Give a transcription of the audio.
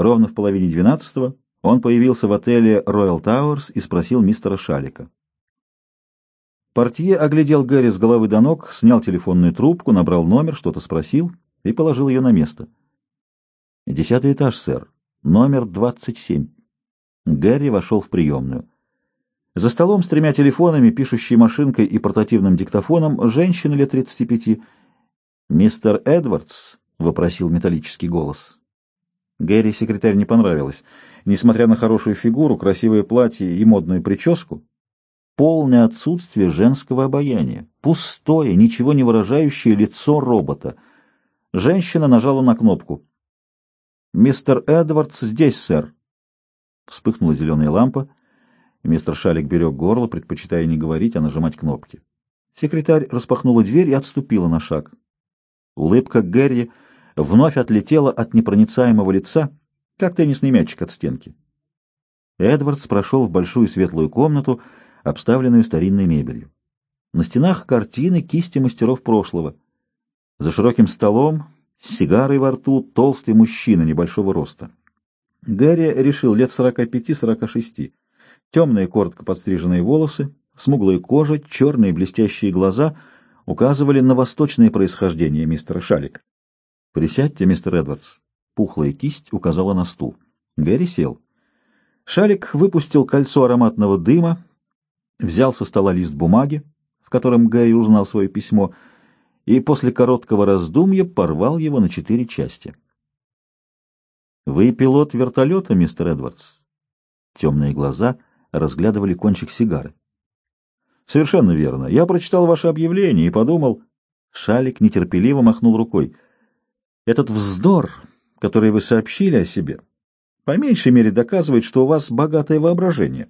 Ровно в половине двенадцатого он появился в отеле Royal Towers и спросил мистера Шалика. Портье оглядел Гэри с головы до ног, снял телефонную трубку, набрал номер, что-то спросил и положил ее на место. «Десятый этаж, сэр. Номер двадцать семь». Гэри вошел в приемную. За столом с тремя телефонами, пишущей машинкой и портативным диктофоном женщина лет тридцати пяти. «Мистер Эдвардс?» — вопросил металлический голос. Гэри секретарь не понравилось. Несмотря на хорошую фигуру, красивое платье и модную прическу, полное отсутствие женского обаяния, пустое, ничего не выражающее лицо робота. Женщина нажала на кнопку. «Мистер Эдвардс здесь, сэр». Вспыхнула зеленая лампа. Мистер Шалик берег горло, предпочитая не говорить, а нажимать кнопки. Секретарь распахнула дверь и отступила на шаг. Улыбка Гэри вновь отлетела от непроницаемого лица, как теннисный мячик от стенки. Эдвардс прошел в большую светлую комнату, обставленную старинной мебелью. На стенах картины кисти мастеров прошлого. За широким столом, с сигарой во рту, толстый мужчина небольшого роста. Гарри решил лет сорока пяти-сорока шести. Темные, коротко подстриженные волосы, смуглая кожа, черные блестящие глаза указывали на восточное происхождение мистера Шалик. «Присядьте, мистер Эдвардс». Пухлая кисть указала на стул. Гэри сел. Шалик выпустил кольцо ароматного дыма, взял со стола лист бумаги, в котором Гэри узнал свое письмо, и после короткого раздумья порвал его на четыре части. «Вы пилот вертолета, мистер Эдвардс?» Темные глаза разглядывали кончик сигары. «Совершенно верно. Я прочитал ваше объявление и подумал...» Шалик нетерпеливо махнул рукой — этот вздор, который вы сообщили о себе, по меньшей мере доказывает, что у вас богатое воображение.